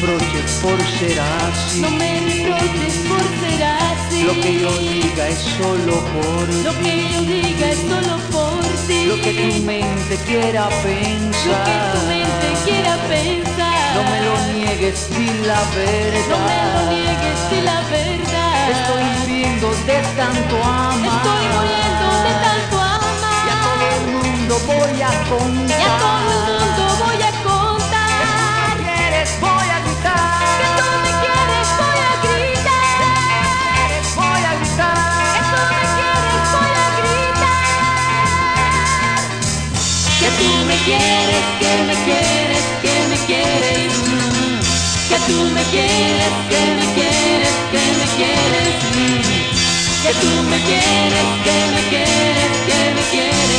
reproches por ser así. No me reproches por ser así. Lo que yo diga es solo por Lo ti. que yo diga es solo por ti. Lo que tu mente quiera Lo pensar. que tu mente quiera pensar. No me lo niegues, di la verdad. No me lo niegues, di la verdad. Estoy muriendo de tanto amar. Estoy muriendo de tanto amar. Y a todo el mundo voy a contar. Y a todo el mundo voy a contar. Si me quieres, que me quieres, que me quieres. Que tú me quieres, que me quieres, que me quieres. Que tú me quieres, que me quieres, que me quieres.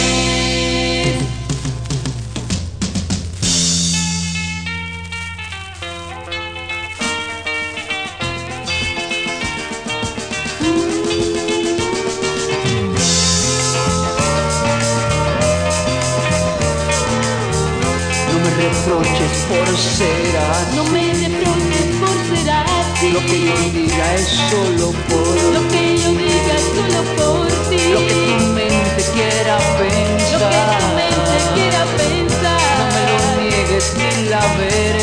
Por ser así. No me reproches por ser así. Lo que yo diga es solo por Lo que yo diga es solo por ti. Lo que tu mente quiera Lo que pensar. tu mente quiera pensar. No me lo niegues ni la No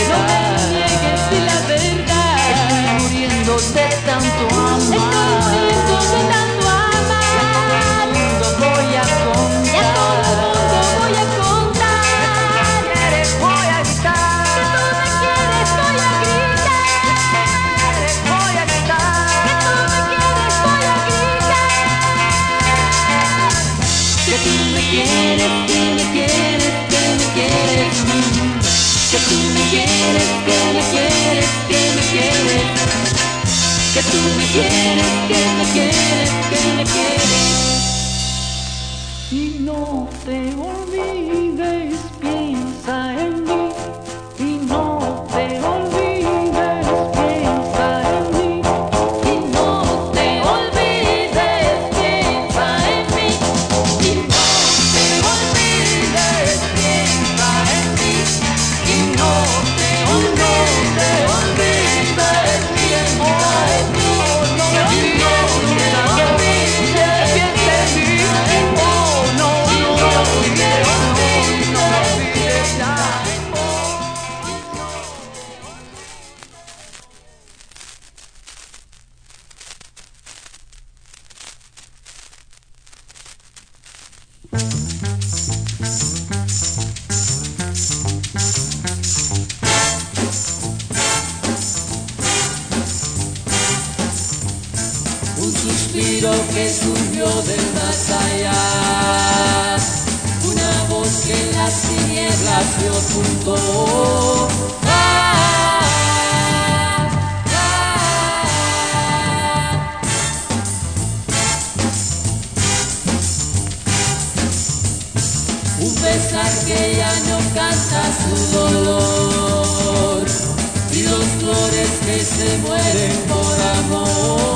quieres, que me quieres, que me quieres. Que tú me quieres, que me quieres, que me quieres. Que tú me quieres, que me quieres, que me quieres. Y no te olvides, suspiro que surgió del más allá, una voz que en las tinieblas se ocultó. Un pesar que ya no canta su dolor y los flores que se mueren por amor.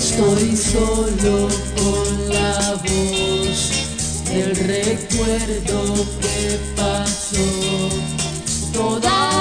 Estoy solo con la voz del recuerdo que pasó. Toda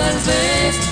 happens is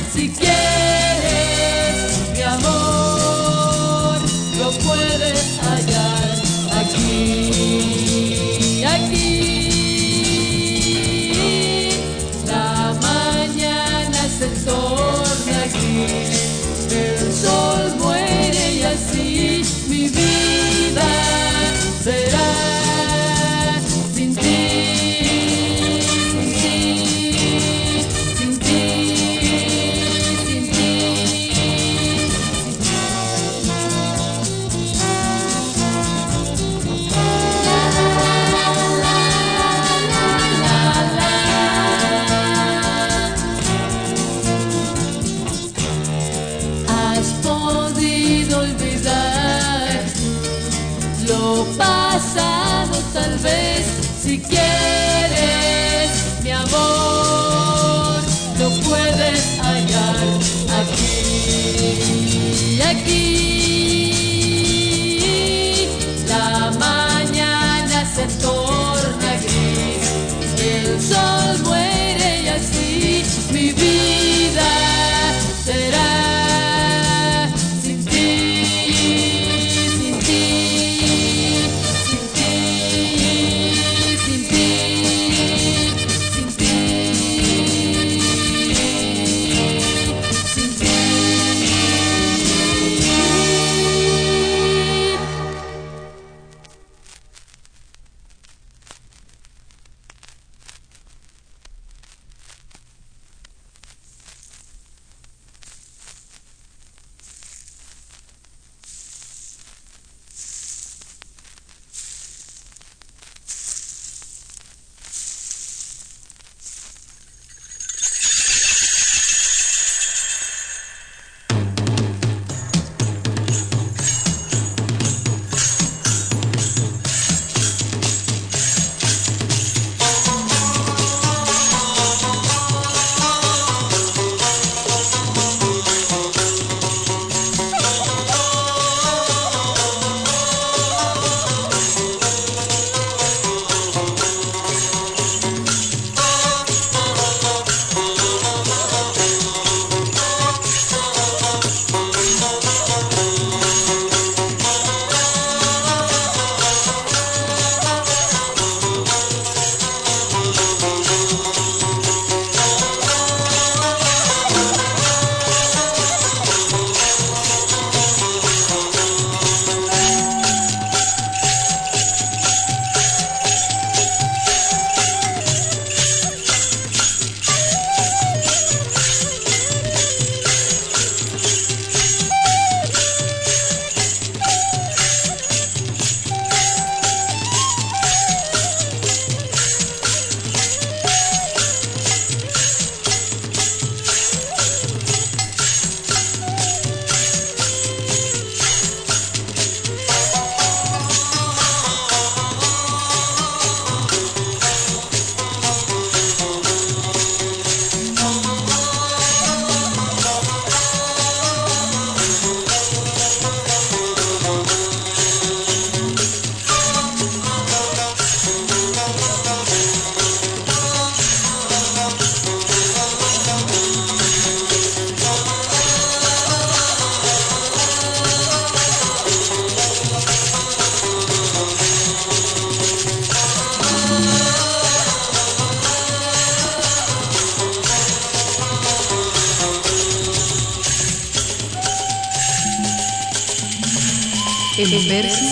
tiempos versus,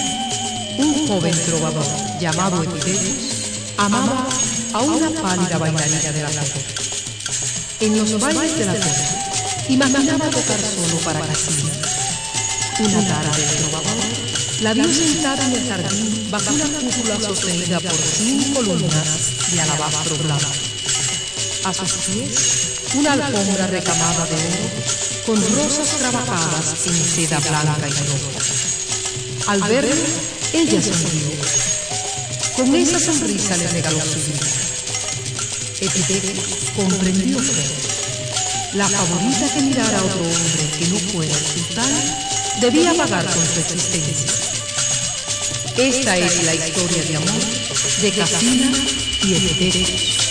un joven trovador llamado Epidelius amaba a una pálida bailarina de la plaza. En los bailes de la plaza, imaginaba tocar solo para Casilla. Una tarde el trovador la vio sentada en el jardín bajo una cúpula sostenida por cinco columnas de alabastro blanco. A sus pies, una alfombra recamada de oro con rosas trabajadas en seda blanca y roja. Al verlo, ella sonrió. Con esa sonrisa le regaló su vida. Epitetus comprendió que la favorita que mirara a otro hombre que no fuera sultán debía pagar con su existencia. Esta es la historia de amor de Casina y Epitetus.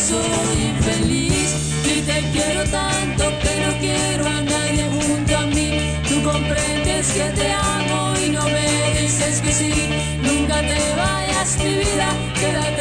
Soy infeliz. Y te quiero tanto que no quiero a nadie junto a mí. Tú comprendes que te amo y no me dices que sí. Nunca te vayas, mi vida, quédate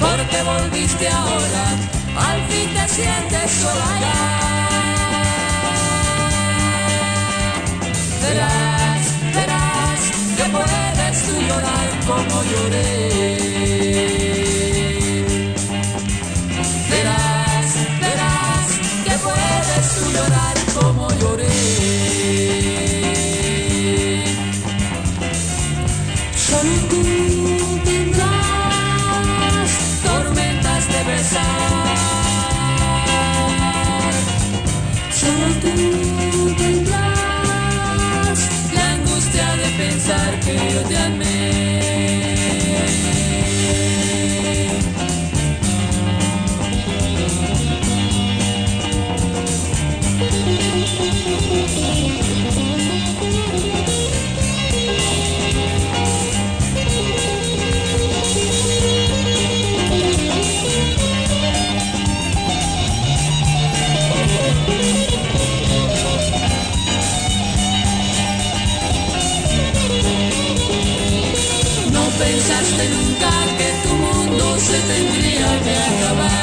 Porque volviste ahora, al fin te sientes sola ya. Verás, verás que puedes tú llorar como lloré. 有点美。se tendría que acabar.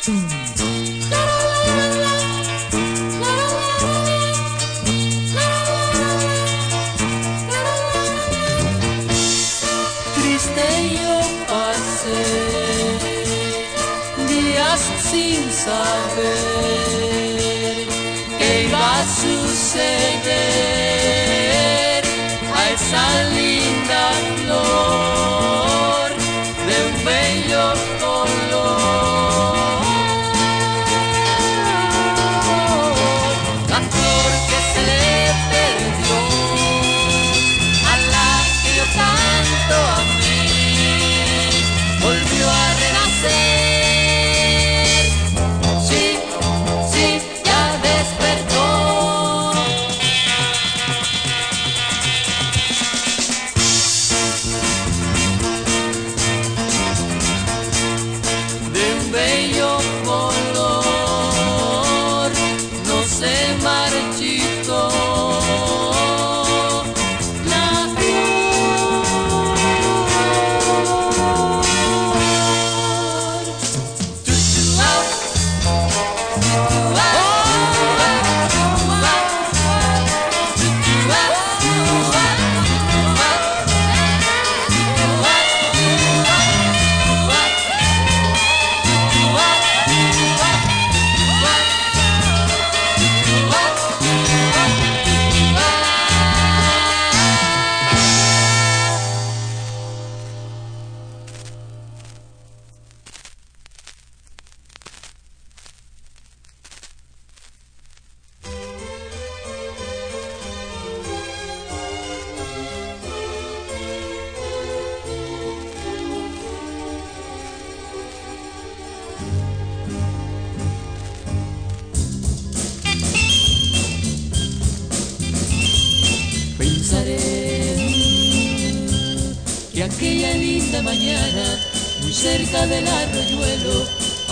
Triste io passer, dias sin saber, que va a suceder.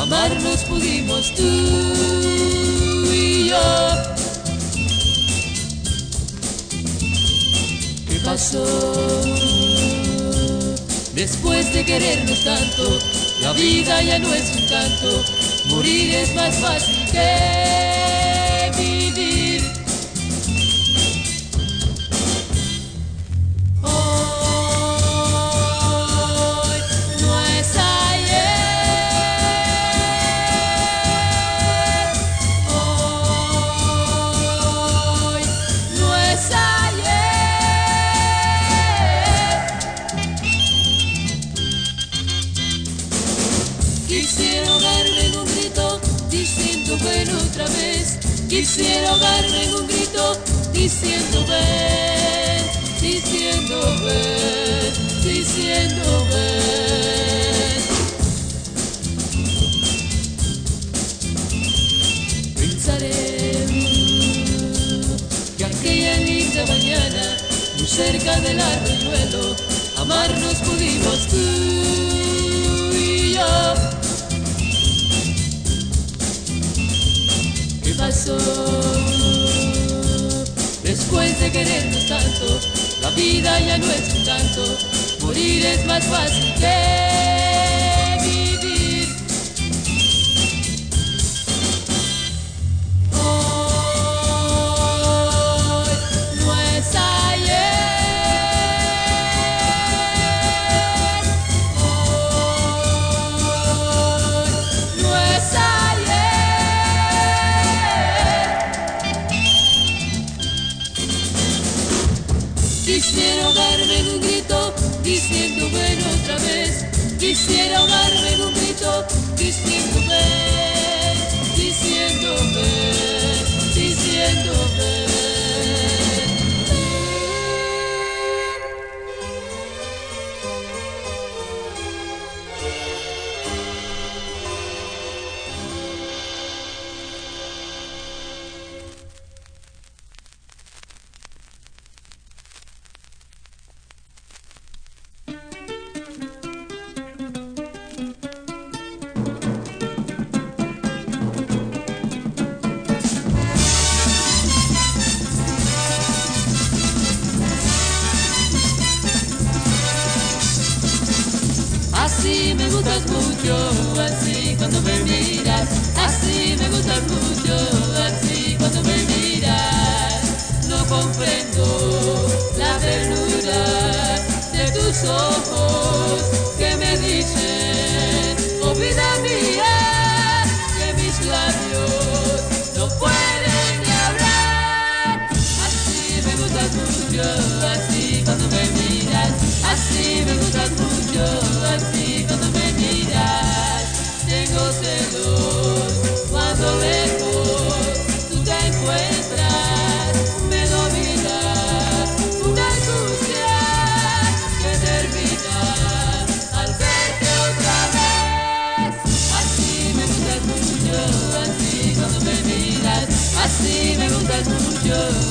Amarnos pudimos tú y yo. ¿Qué pasó? Después de querernos tanto, la vida ya no es un canto, morir es más fácil que Quisiera ahogarme en un grito diciendo ven, diciendo ven, diciendo ven. Pensaré que aquella linda mañana, muy cerca del arroyuelo, amarnos pudimos tú y yo. Pasó? Después de querernos tanto, la vida ya no es un canto, morir es más fácil que otra vez. Quisiera ahogarme en un grito diciendo ven,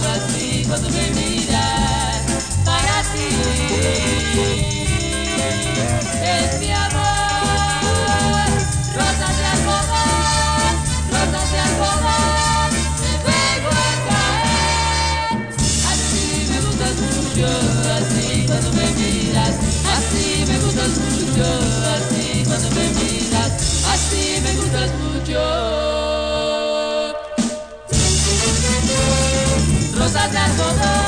I see, but the baby. for the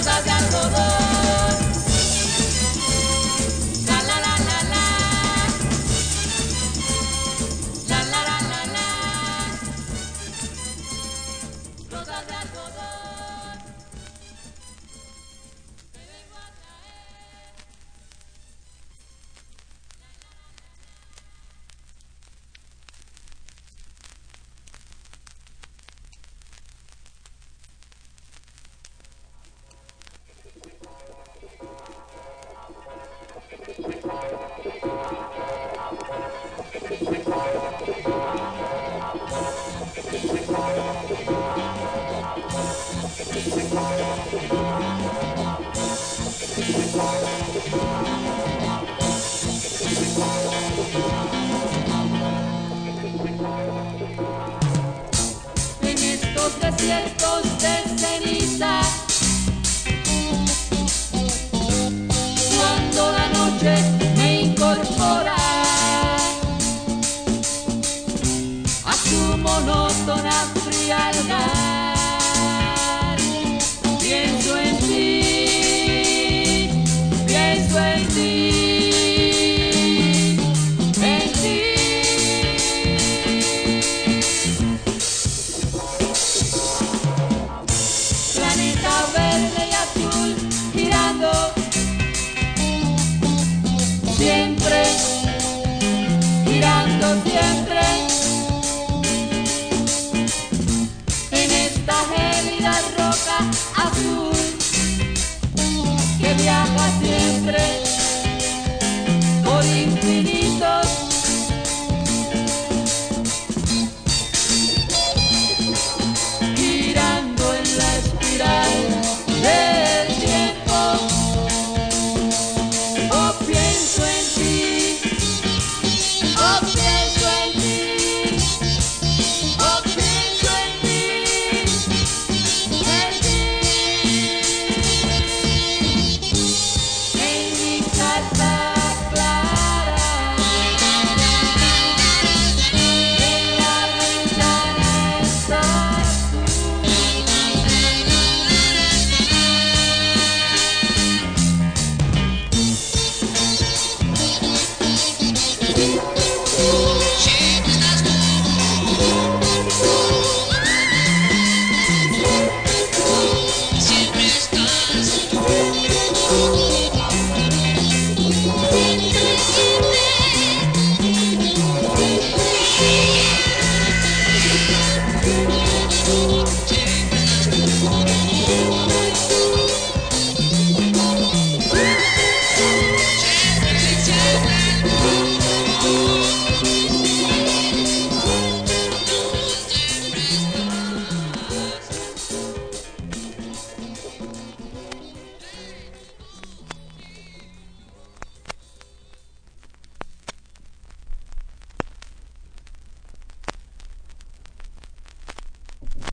todas monótona frialdad.